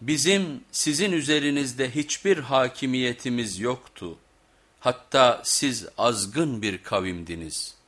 Bizim sizin üzerinizde hiçbir hakimiyetimiz yoktu. Hatta siz azgın bir kavimdiniz.''